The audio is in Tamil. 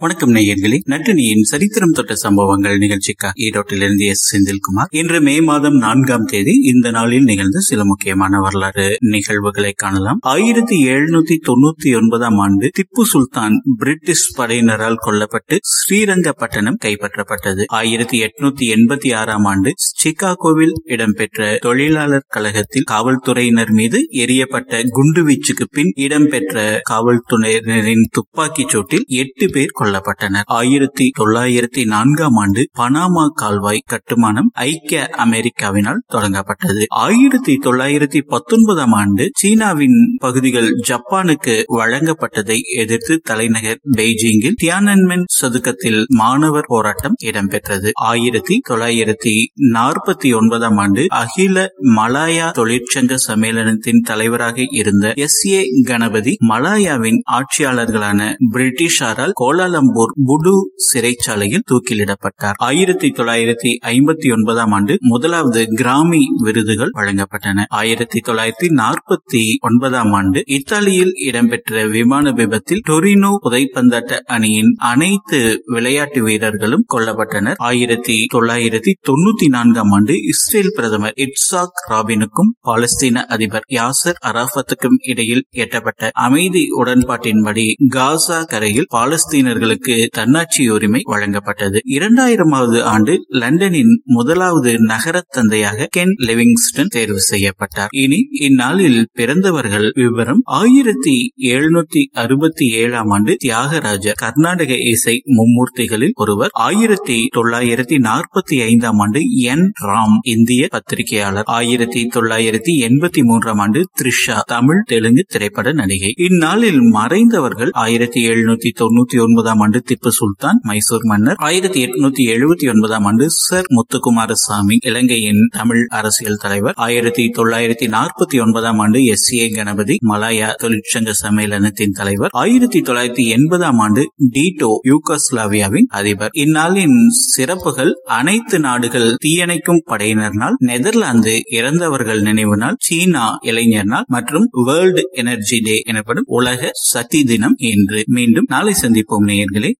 வணக்கம் நேயர்களே. நட்டினியின் சரித்திரம் தொட்ட சம்பவங்கள் நிகழ்ச்சிக்கா ஈரோட்டிலிருந்து எஸ் செந்தில்குமார். இன்று மே மாதம் நான்காம் தேதி இந்த நாளில் நிகழ்ந்த சில முக்கியமான வரலாறு நிகழ்வுகளை காணலாம். ஆயிரத்தி எழுநூத்தி தொண்ணூத்தி ஒன்பதாம் ஆண்டு திப்பு சுல்தான் பிரிட்டிஷ் படையினரால் கொல்லப்பட்டு ஸ்ரீரங்கப்பட்டணம் கைப்பற்றப்பட்டது. ஆயிரத்தி எட்நூத்தி எண்பத்தி ஆறாம் ஆண்டு சிகாகோவில் இடம்பெற்ற தொழிலாளர் கழகத்தில் காவல்துறையினர் மீது எரியப்பட்ட குண்டுவீச்சுக்கு பின் இடம்பெற்ற காவல்துறையினரின் துப்பாக்கிச் சூட்டில் எட்டு பேர் கொல்லப்பட்டனர் ஆயிரத்தி தொள்ளாயிரத்தி நான்காம் ஆண்டு பனாமா கால்வாய் கட்டுமானம் ஐக்கிய அமெரிக்காவினால் தொடங்கப்பட்டது. ஆயிரத்தி தொள்ளாயிரத்தி பத்தொன்பதாம் ஆண்டு சீனாவின் பகுதிகள் ஜப்பானுக்கு வழங்கப்பட்டதை எதிர்த்து தலைநகர் பெய்ஜிங்கில் தியானன்மென் சதுக்கத்தில் மாணவர் போராட்டம் இடம்பெற்றது. ஆயிரத்தி தொள்ளாயிரத்தி நாற்பத்தி ஒன்பதாம் ஆண்டு அகில மலாயா தொழிற்சங்க சம்மேளனத்தின் தலைவராக இருந்த எஸ் ஏ கணபதி மலாயாவின் ஆட்சியாளர்களான பிரிட்டிஷாரால் கோலால கோலாலம்பூர் புடு சிறைச்சாலையில் தூக்கிலிடப்பட்டார். ஆயிரத்தி தொள்ளாயிரத்தி ஐம்பத்தி ஒன்பதாம் ஆண்டு முதலாவது கிராமி விருதுகள் வழங்கப்பட்டன. ஆயிரத்தி தொள்ளாயிரத்தி நாற்பத்தி ஒன்பதாம் ஆண்டு இத்தாலியில் இடம்பெற்ற விமான விபத்தில் டொரினோ புதைப்பந்தாட்ட அணியின் அனைத்து விளையாட்டு வீரர்களும் கொல்லப்பட்டனர். ஆயிரத்தி தொள்ளாயிரத்தி தொண்ணூத்தி நான்காம் ஆண்டு இஸ்ரேல் பிரதமர் இட்சாக் ராபினுக்கும் பாலஸ்தீன அதிபர் யாசர் அராஃபத்துக்கும் இடையில் எட்டப்பட்ட அமைதி உடன்பாட்டின்படி காசா கரையில் பாலஸ்தீனர்கள் அவர்களுக்கு தன்னாட்சி உரிமை வழங்கப்பட்டது. இரண்டாயிரமாவது ஆண்டு லண்டனின் முதலாவது நகர தந்தையாக கென் லிவிங்ஸ்டன் தேர்வு செய்யப்பட்டார். இனி இந்நாளில் பிறந்தவர்கள் விவரம் ஆயிரத்தி எழுநூத்தி அறுபத்தி ஏழாம் ஆண்டு தியாகராஜர் கர்நாடக இசை மும்மூர்த்திகளில் ஒருவர் ஆயிரத்தி தொள்ளாயிரத்தி நாற்பத்தி ஐந்தாம் ஆண்டு என் ராம் இந்திய பத்திரிகையாளர் ஆயிரத்தி தொள்ளாயிரத்தி எண்பத்தி மூன்றாம் ஆண்டு த்ரிஷா தமிழ் தெலுங்கு திரைப்பட நடிகை. இந்நாளில் மறைந்தவர்கள் ஆயிரத்தி எழுநூத்தி தொண்ணூத்தி ஒன்பதாம் ஆண்டு திப்பு சுல்தான் மைசூர் மன்னர். ஆயிரத்தி எட்நூத்தி எழுபத்தி ஒன்பதாம் ஆண்டு சர் முத்துக்குமாரசாமி இலங்கையின் தமிழ் அரசியல் தலைவர். ஆயிரத்தி தொள்ளாயிரத்தி நாற்பத்தி ஒன்பதாம் ஆண்டு எஸ் ஏ கணபதி மலாயா தொழிற்சங்க சம்மேளனத்தின் தலைவர். ஆயிரத்தி தொள்ளாயிரத்தி எண்பதாம் ஆண்டு டீட்டோ யூகோஸ்லாவியாவின் அதிபர். இந்நாளின் சிறப்புகள் அனைத்து நாடுகள் தீயணைக்கும் படையினர் நாள் நெதர்லாந்து இறந்தவர்கள் நினைவு நாள் சீனா இளைஞர் நாள் மற்றும் வேர்ல்டு எனர்ஜி டே எனப்படும் உலக சக்தி தினம் என்று மீண்டும் நாளை சந்திப்போம் நேயர்களே